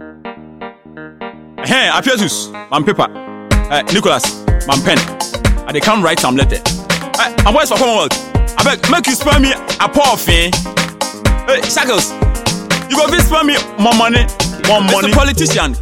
Hey, Apietus, man paper. Uh, Nicholas, man pen. I they come write some letter. Uh, I'm eh, waiting for Commonwealth. I beg, make you spare me a poor thing. Eh? Hey, Shackles, you go to spare me more money, more money. Mr. Politician,